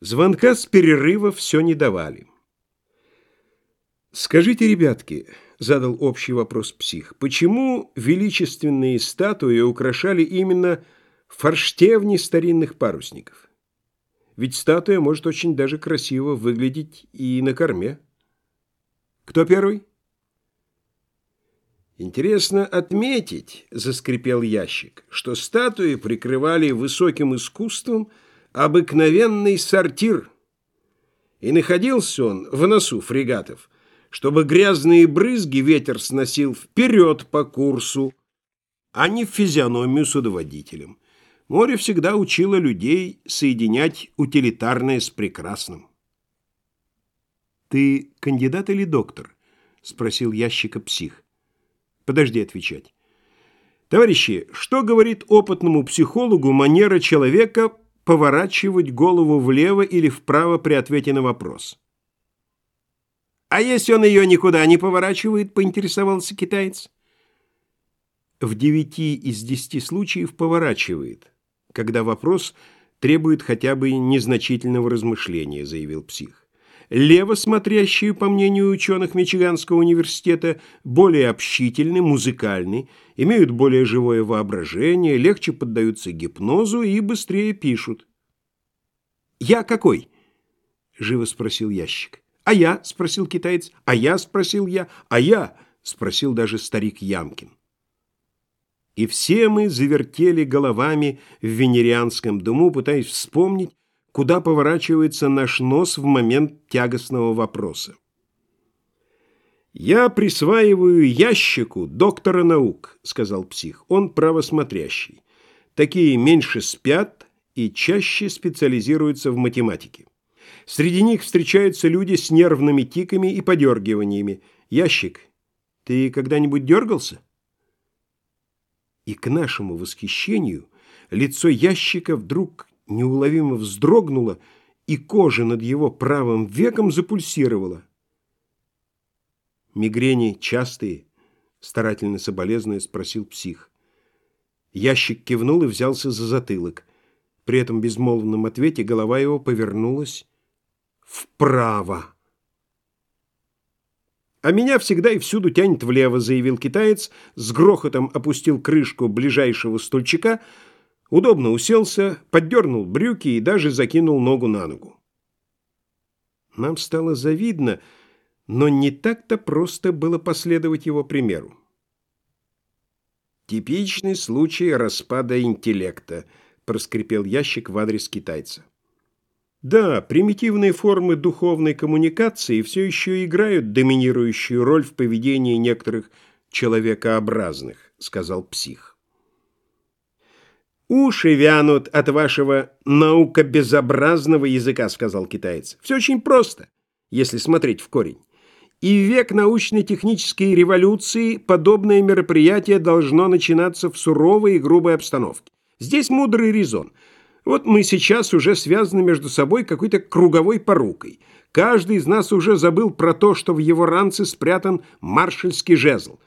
Звонка с перерыва все не давали. «Скажите, ребятки», — задал общий вопрос псих, «почему величественные статуи украшали именно форштевни старинных парусников? Ведь статуя может очень даже красиво выглядеть и на корме. Кто первый?» «Интересно отметить», — заскрипел ящик, «что статуи прикрывали высоким искусством — обыкновенный сортир. И находился он в носу фрегатов, чтобы грязные брызги ветер сносил вперед по курсу, а не в физиономию судоводителем. Море всегда учило людей соединять утилитарное с прекрасным. «Ты кандидат или доктор?» — спросил ящика псих. «Подожди отвечать. Товарищи, что говорит опытному психологу манера человека, поворачивать голову влево или вправо при ответе на вопрос. «А если он ее никуда не поворачивает?» — поинтересовался китаец. В девяти из десяти случаев поворачивает, когда вопрос требует хотя бы незначительного размышления, заявил псих. Лево смотрящие, по мнению ученых Мичиганского университета, более общительны, музыкальны, имеют более живое воображение, легче поддаются гипнозу и быстрее пишут. «Я какой?» — живо спросил ящик. «А я?» — спросил китаец. «А я?» — спросил я. «А я?» — спросил даже старик Ямкин. И все мы завертели головами в венерианском дому, пытаясь вспомнить, куда поворачивается наш нос в момент тягостного вопроса. «Я присваиваю ящику доктора наук», — сказал псих. «Он правосмотрящий. Такие меньше спят и чаще специализируются в математике. Среди них встречаются люди с нервными тиками и подергиваниями. Ящик, ты когда-нибудь дергался?» И к нашему восхищению лицо ящика вдруг неуловимо вздрогнула, и кожа над его правым веком запульсировала. «Мигрени частые?» — старательно соболезная спросил псих. Ящик кивнул и взялся за затылок. При этом безмолвном ответе голова его повернулась вправо. «А меня всегда и всюду тянет влево», — заявил китаец, с грохотом опустил крышку ближайшего стульчика — Удобно уселся, поддернул брюки и даже закинул ногу на ногу. Нам стало завидно, но не так-то просто было последовать его примеру. «Типичный случай распада интеллекта», — проскрипел ящик в адрес китайца. Да, примитивные формы духовной коммуникации все еще играют доминирующую роль в поведении некоторых человекообразных, сказал псих. «Уши вянут от вашего наукобезобразного языка», — сказал китаец. «Все очень просто, если смотреть в корень. И век научно-технической революции подобное мероприятие должно начинаться в суровой и грубой обстановке. Здесь мудрый резон. Вот мы сейчас уже связаны между собой какой-то круговой порукой. Каждый из нас уже забыл про то, что в его ранце спрятан маршальский жезл.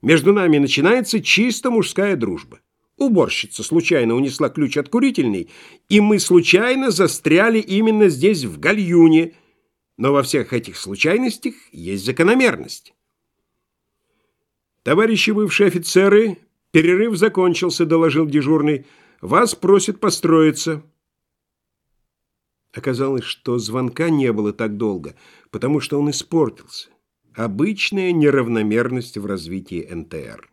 Между нами начинается чисто мужская дружба. Уборщица случайно унесла ключ от курительной, и мы случайно застряли именно здесь, в гальюне. Но во всех этих случайностях есть закономерность. «Товарищи бывшие офицеры, перерыв закончился», — доложил дежурный. «Вас просят построиться». Оказалось, что звонка не было так долго, потому что он испортился. Обычная неравномерность в развитии НТР.